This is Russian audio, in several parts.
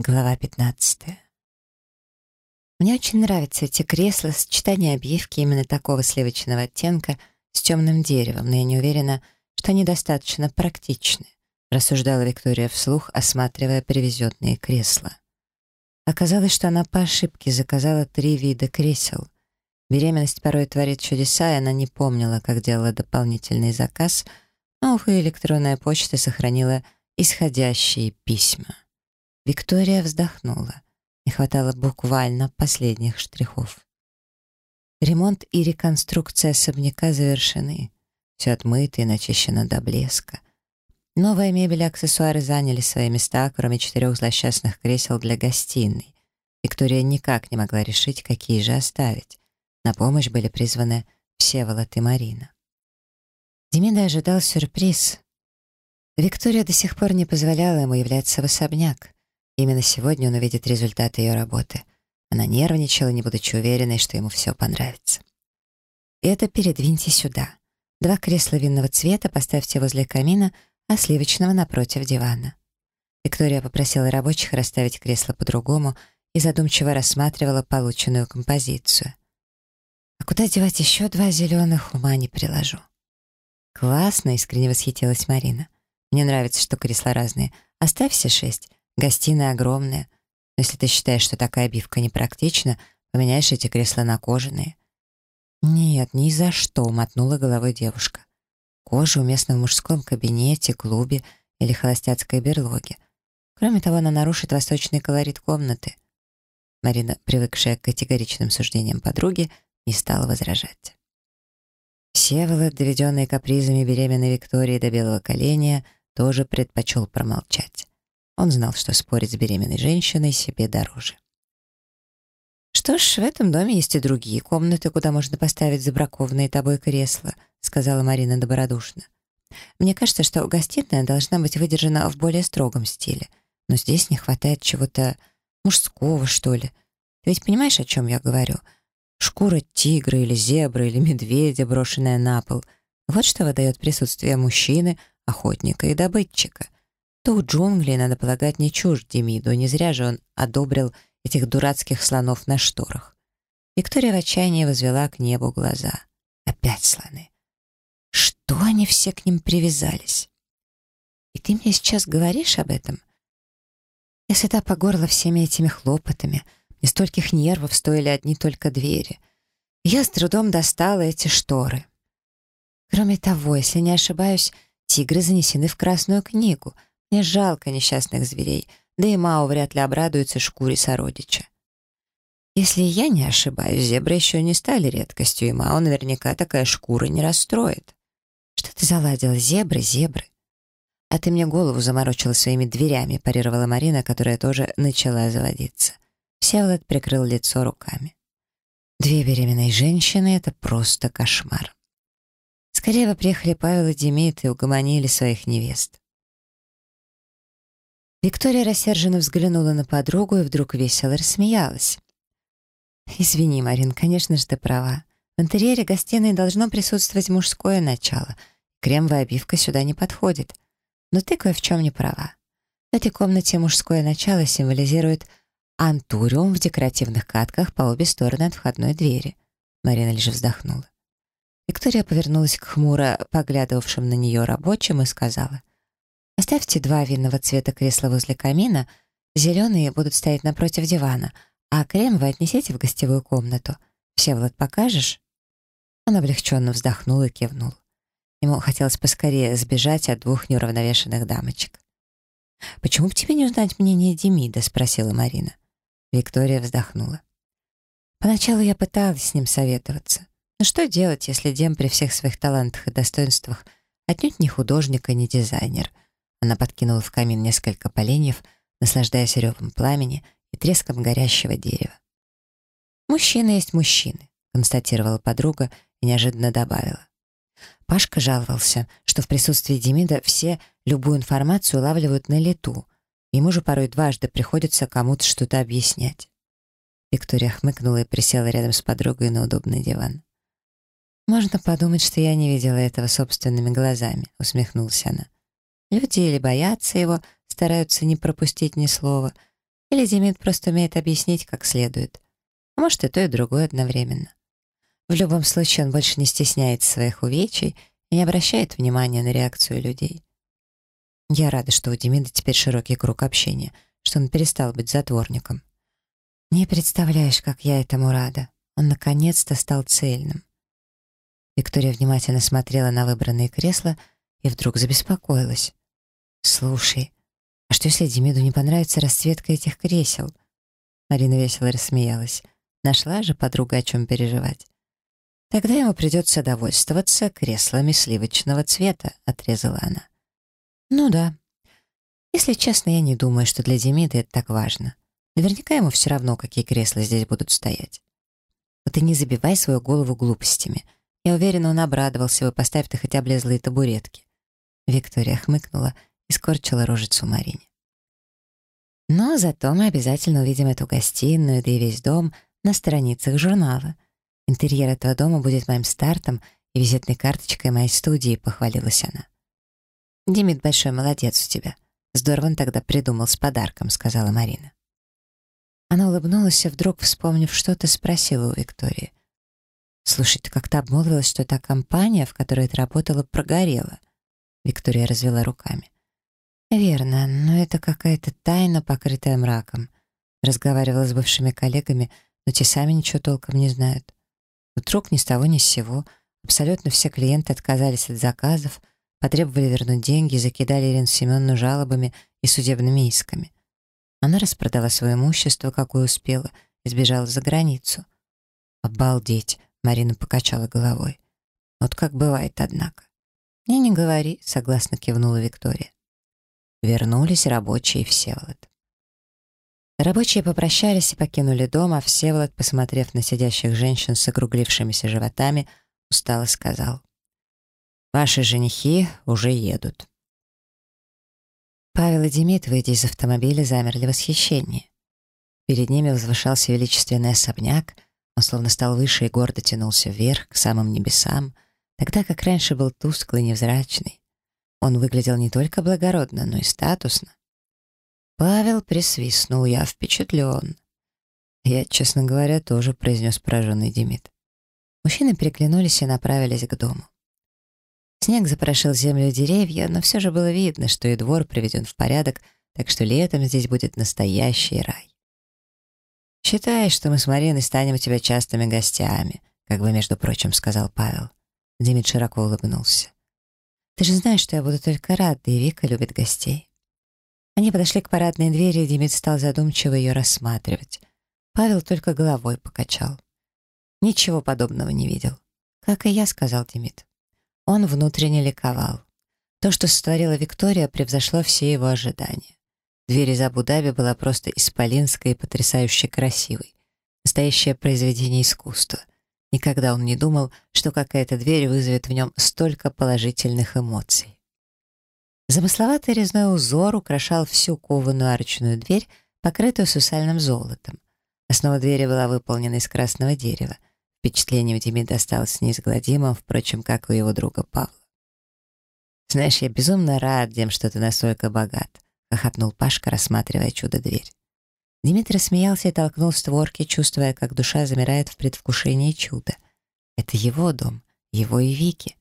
Глава 15. Мне очень нравятся эти кресла, сочетание обивки именно такого сливочного оттенка с темным деревом, но я не уверена, что они достаточно практичны, рассуждала Виктория вслух, осматривая привезенные кресла. Оказалось, что она по ошибке заказала три вида кресел. Беременность порой творит чудеса, и она не помнила, как делала дополнительный заказ, но, увы, электронная почта сохранила исходящие письма. Виктория вздохнула. Не хватало буквально последних штрихов. Ремонт и реконструкция особняка завершены. Все отмыто и начищено до блеска. Новая мебель и аксессуары заняли свои места, кроме четырех злосчастных кресел для гостиной. Виктория никак не могла решить, какие же оставить. На помощь были призваны Всеволод и Марина. Демида ожидал сюрприз. Виктория до сих пор не позволяла ему являться в особняк. Именно сегодня он увидит результаты ее работы. Она нервничала, не будучи уверенной, что ему все понравится. «Это передвиньте сюда. Два кресла винного цвета поставьте возле камина, а сливочного напротив дивана». Виктория попросила рабочих расставить кресло по-другому и задумчиво рассматривала полученную композицию. «А куда девать еще два зеленых, ума не приложу». «Классно!» — искренне восхитилась Марина. «Мне нравится, что кресла разные. Оставь все шесть. Гостиная огромная. Но если ты считаешь, что такая обивка непрактична, поменяешь эти кресла на кожаные. «Нет, ни за что», — мотнула головой девушка. «Кожа уместна в мужском кабинете, клубе или холостяцкой берлоге. Кроме того, она нарушит восточный колорит комнаты». Марина, привыкшая к категоричным суждениям подруги, не стала возражать. Всеволод, доведенный капризами беременной Виктории до белого коленя, тоже предпочел промолчать. Он знал, что спорить с беременной женщиной себе дороже. «Что ж, в этом доме есть и другие комнаты, куда можно поставить забракованные тобой кресла», сказала Марина добродушно. «Мне кажется, что гостиная должна быть выдержана в более строгом стиле, но здесь не хватает чего-то мужского, что ли. Ты ведь понимаешь, о чем я говорю? Шкура тигра или зебры или медведя, брошенная на пол. Вот что выдает присутствие мужчины, охотника и добытчика. Дух джунглей, надо полагать, не чужд Демиду, не зря же он одобрил этих дурацких слонов на шторах. Виктория в отчаянии возвела к небу глаза. Опять слоны. Что они все к ним привязались? И ты мне сейчас говоришь об этом? Я сыта по горло всеми этими хлопотами. Мне стольких нервов стоили одни только двери. Я с трудом достала эти шторы. Кроме того, если не ошибаюсь, тигры занесены в Красную книгу — мне жалко несчастных зверей, да и Мао вряд ли обрадуется шкуре сородича. Если я не ошибаюсь, зебры еще не стали редкостью, и Мао наверняка такая шкура не расстроит. Что ты заладила? Зебры, зебры. А ты мне голову заморочила своими дверями, парировала Марина, которая тоже начала заводиться. Всеволод прикрыл лицо руками. Две беременные женщины — это просто кошмар. Скорее бы приехали Павел и Демид и угомонили своих невест. Виктория рассерженно взглянула на подругу и вдруг весело рассмеялась. «Извини, Марин, конечно же ты права. В интерьере гостиной должно присутствовать мужское начало. Кремовая обивка сюда не подходит. Но ты кое в чем не права. В этой комнате мужское начало символизирует антуриум в декоративных катках по обе стороны от входной двери». Марина лишь вздохнула. Виктория повернулась к хмуро поглядывавшим на нее рабочим и сказала, Оставьте два винного цвета кресла возле камина, зеленые будут стоять напротив дивана, а крем вы отнесите в гостевую комнату. Всеволод, покажешь?» Он облегченно вздохнул и кивнул. Ему хотелось поскорее сбежать от двух неуравновешенных дамочек. «Почему бы тебе не узнать мнение Демида?» — спросила Марина. Виктория вздохнула. Поначалу я пыталась с ним советоваться. Но что делать, если Дем при всех своих талантах и достоинствах отнюдь не художник и не дизайнер — она подкинула в камин несколько поленьев, наслаждаясь ревом пламени и треском горящего дерева. «Мужчины есть мужчины», — констатировала подруга и неожиданно добавила. Пашка жаловался, что в присутствии Демида все любую информацию улавливают на лету. Ему же порой дважды приходится кому-то что-то объяснять. Виктория хмыкнула и присела рядом с подругой на удобный диван. «Можно подумать, что я не видела этого собственными глазами», — усмехнулась она. Люди или боятся его, стараются не пропустить ни слова, Или Демид просто умеет объяснить как следует. А может, и то, и другое одновременно. В любом случае, он больше не стесняется своих увечий и не обращает внимания на реакцию людей. Я рада, что у Демида теперь широкий круг общения, что он перестал быть затворником. Не представляешь, как я этому рада. Он наконец-то стал цельным. Виктория внимательно смотрела на выбранные кресла и вдруг забеспокоилась. «Слушай, а что если Демиду не понравится расцветка этих кресел?» Марина весело рассмеялась. Нашла же подруга, о чем переживать. «Тогда ему придется довольствоваться креслами сливочного цвета», — отрезала она. «Ну да. Если честно, я не думаю, что для Демида это так важно. Наверняка ему все равно, какие кресла здесь будут стоять. Вот и не забивай свою голову глупостями. Я уверена, он обрадовался бы, поставь ты хотя бы облезлые табуретки». Виктория хмыкнула и скорчила рожицу Марине. Но зато мы обязательно увидим эту гостиную, да и весь дом на страницах журнала. Интерьер этого дома будет моим стартом и визитной карточкой моей студии, похвалилась она. «Демид большой молодец у тебя. Здорово он тогда придумал с подарком», — сказала Марина. Она улыбнулась и вдруг, вспомнив что-то, спросила у Виктории. «Слушай, ты как-то обмолвилась, что та компания, в которой ты работала, прогорела?» Виктория развела руками. «Верно, но это какая-то тайна, покрытая мраком». Разговаривала с бывшими коллегами, но те сами ничего толком не знают. Вдруг ни с того ни с сего абсолютно все клиенты отказались от заказов, потребовали вернуть деньги, закидали Ирину Семеновну жалобами и судебными исками. Она распродала свое имущество, какое успела, и сбежала за границу. «Обалдеть!» — Марина покачала головой. «Вот как бывает, однако». «Не, не говори», — согласно кивнула Виктория. Вернулись рабочие и Всеволод. Рабочие попрощались и покинули дом, а Всеволод, посмотрев на сидящих женщин с округлившимися животами, устало сказал. «Ваши женихи уже едут». Павел и Демид, выйдя из автомобиля, замерли в восхищении. Перед ними возвышался величественный особняк, он словно стал выше и гордо тянулся вверх, к самым небесам, тогда как раньше был тусклый, невзрачный. Он выглядел не только благородно, но и статусно. Павел присвистнул, я впечатлен. Я, честно говоря, тоже произнес пораженный Демид. Мужчины переглянулись и направились к дому. Снег запорошил землю и деревья, но все же было видно, что и двор приведен в порядок, так что летом здесь будет настоящий рай. «Считай, что мы с Мариной станем у тебя частыми гостями», как бы, между прочим, сказал Павел. Демид широко улыбнулся. «Ты же знаешь, что я буду только рад, да и Вика любит гостей». Они подошли к парадной двери, и Демид стал задумчиво ее рассматривать. Павел только головой покачал. Ничего подобного не видел. «Как и я», — сказал Демид. Он внутренне ликовал. То, что сотворила Виктория, превзошло все его ожидания. Дверь из Абу-Даби была просто исполинской и потрясающе красивой. Настоящее произведение искусства — Никогда он не думал, что какая-то дверь вызовет в нем столько положительных эмоций. Замысловатый резной узор украшал всю кованую арочную дверь, покрытую сусальным золотом. Основа двери была выполнена из красного дерева. Впечатление у Демида осталось неизгладимым, впрочем, как у его друга Павла. «Знаешь, я безумно рад, Дем, что ты настолько богат», — хохотнул Пашка, рассматривая чудо-дверь. Дмитрий смеялся и толкнул створки, чувствуя, как душа замирает в предвкушении чуда. Это его дом, его и Вики.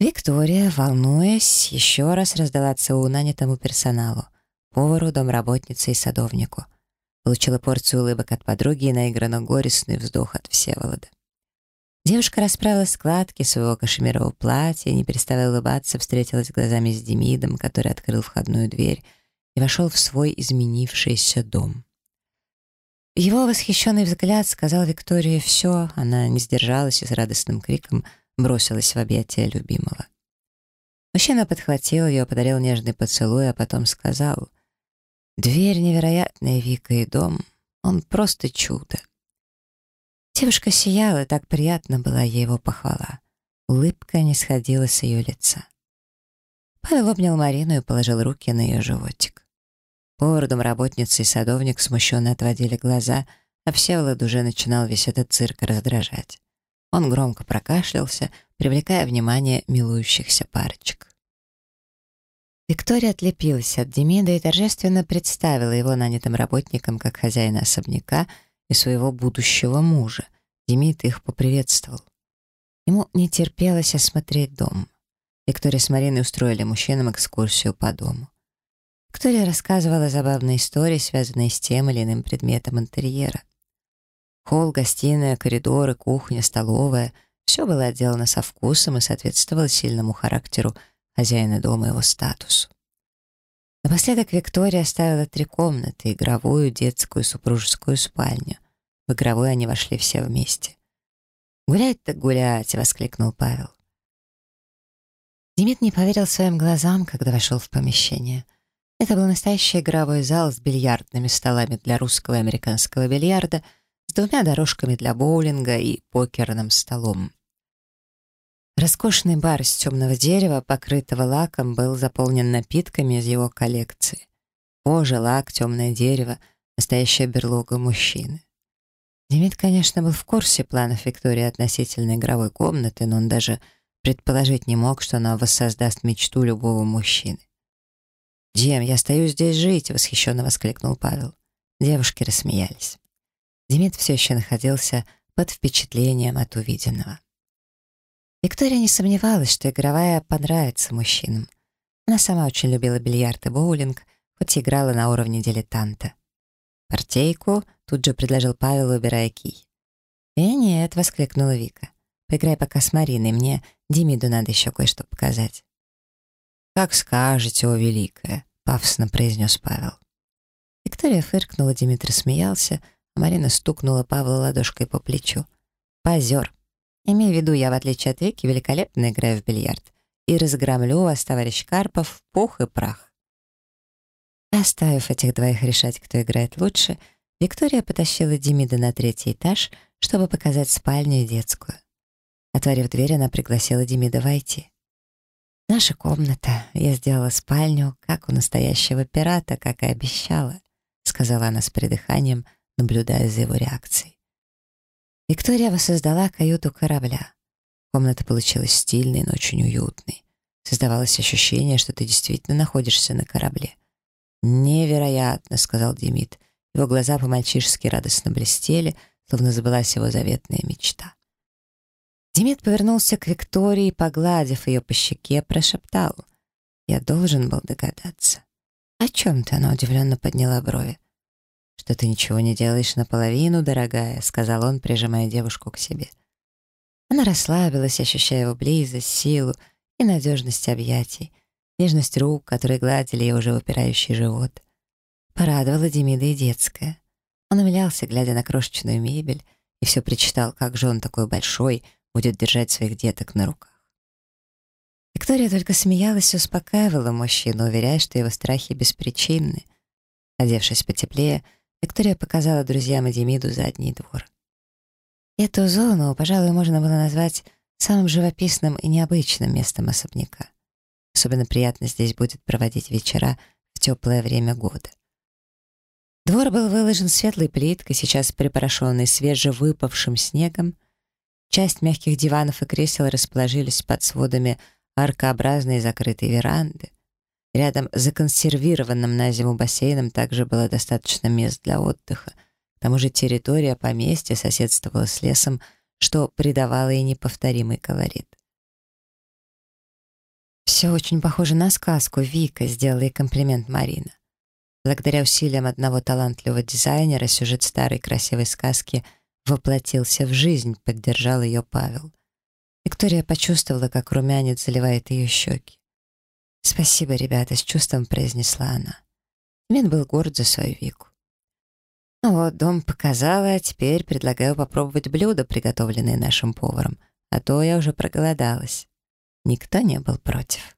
Виктория, волнуясь, еще раз раздала ЦУ нанятому персоналу, повару, домработнице и садовнику. Получила порцию улыбок от подруги и наигранно горестный вздох от Всеволода. Девушка расправила складки своего кашемирового платья, не переставая улыбаться, встретилась глазами с Демидом, который открыл входную дверь — и вошел в свой изменившийся дом. Его восхищенный взгляд сказал Виктории все, она не сдержалась и с радостным криком бросилась в объятия любимого. Мужчина подхватил ее, подарил нежный поцелуй, а потом сказал, «Дверь невероятная, Вика, и дом, он просто чудо». Девушка сияла, так приятно была ей его похвала. Улыбка не сходила с ее лица. Павел обнял Марину и положил руки на ее животик. Повар, домработница и садовник смущенно отводили глаза, а Всеволод уже начинал весь этот цирк раздражать. Он громко прокашлялся, привлекая внимание милующихся парочек. Виктория отлепилась от Демида и торжественно представила его нанятым работникам как хозяина особняка и своего будущего мужа. Демид их поприветствовал. Ему не терпелось осмотреть дом. Виктория с Мариной устроили мужчинам экскурсию по дому. Виктория рассказывала забавные истории, связанные с тем или иным предметом интерьера. Холл, гостиная, коридоры, кухня, столовая — все было отделано со вкусом и соответствовало сильному характеру хозяина дома и его статусу. Напоследок Виктория оставила три комнаты — игровую, детскую, супружескую спальню. В игровую они вошли все вместе. «Гулять так гулять!» — воскликнул Павел. Демид не поверил своим глазам, когда вошел в помещение. Это был настоящий игровой зал с бильярдными столами для русского и американского бильярда, с двумя дорожками для боулинга и покерным столом. Роскошный бар из темного дерева, покрытого лаком, был заполнен напитками из его коллекции. Кожа, лак, темное дерево — настоящая берлога мужчины. Демид, конечно, был в курсе планов Виктории относительно игровой комнаты, но он даже предположить не мог, что она воссоздаст мечту любого мужчины. «Дем, я стою здесь жить!» — восхищенно воскликнул Павел. Девушки рассмеялись. Демид все еще находился под впечатлением от увиденного. Виктория не сомневалась, что игровая понравится мужчинам. Она сама очень любила бильярд и боулинг, хоть и играла на уровне дилетанта. «Партейку?» — тут же предложил Павел, убирая кий. «Э, нет», — воскликнула Вика. «Поиграй пока с Мариной, мне Демиду надо еще кое-что показать». «Как скажете, о великая», — пафосно произнес Павел. Виктория фыркнула, Димитр смеялся, а Марина стукнула Павла ладошкой по плечу. «Позер!» Имею в виду, я, в отличие от Вики, великолепно играю в бильярд. И разгромлю вас, товарищ Карпов, пух и прах. Оставив этих двоих решать, кто играет лучше, Виктория потащила Демида на третий этаж, чтобы показать спальню и детскую. Отворив дверь, она пригласила Демида войти. «Наша комната. Я сделала спальню, как у настоящего пирата, как и обещала», сказала она с придыханием, наблюдая за его реакцией. Виктория воссоздала каюту корабля. Комната получилась стильной, но очень уютной. Создавалось ощущение, что ты действительно находишься на корабле. «Невероятно», — сказал Демид. Его глаза по-мальчишески радостно блестели, словно забылась его заветная мечта. Демид повернулся к Виктории, погладив ее по щеке, прошептал. «Я должен был догадаться». «О чем ты?» — она удивленно подняла брови что ты ничего не делаешь наполовину, дорогая», — сказал он, прижимая девушку к себе. Она расслабилась, ощущая его близость, силу и надежность объятий, нежность рук, которые гладили ее уже выпирающий живот. Порадовала Демида и детская. Он умилялся, глядя на крошечную мебель, и все причитал, как же он такой большой будет держать своих деток на руках. Виктория только смеялась и успокаивала мужчину, уверяя, что его страхи беспричинны. Одевшись потеплее, Виктория показала друзьям и Демиду задний двор. Эту зону, пожалуй, можно было назвать самым живописным и необычным местом особняка. Особенно приятно здесь будет проводить вечера в теплое время года. Двор был выложен светлой плиткой, сейчас припорошенной свежевыпавшим снегом. Часть мягких диванов и кресел расположились под сводами аркообразной закрытой веранды. Рядом с законсервированным на зиму бассейном также было достаточно мест для отдыха. К тому же территория поместья соседствовала с лесом, что придавало ей неповторимый колорит. «Все очень похоже на сказку, Вика», — сделала ей комплимент Марина. Благодаря усилиям одного талантливого дизайнера сюжет старой красивой сказки воплотился в жизнь, поддержал ее Павел. Виктория почувствовала, как румянец заливает ее щеки. «Спасибо, ребята», — с чувством произнесла она. Мин был горд за свою Вику. «Ну вот, дом показала, а теперь предлагаю попробовать блюдо, приготовленное нашим поваром, а то я уже проголодалась». Никто не был против.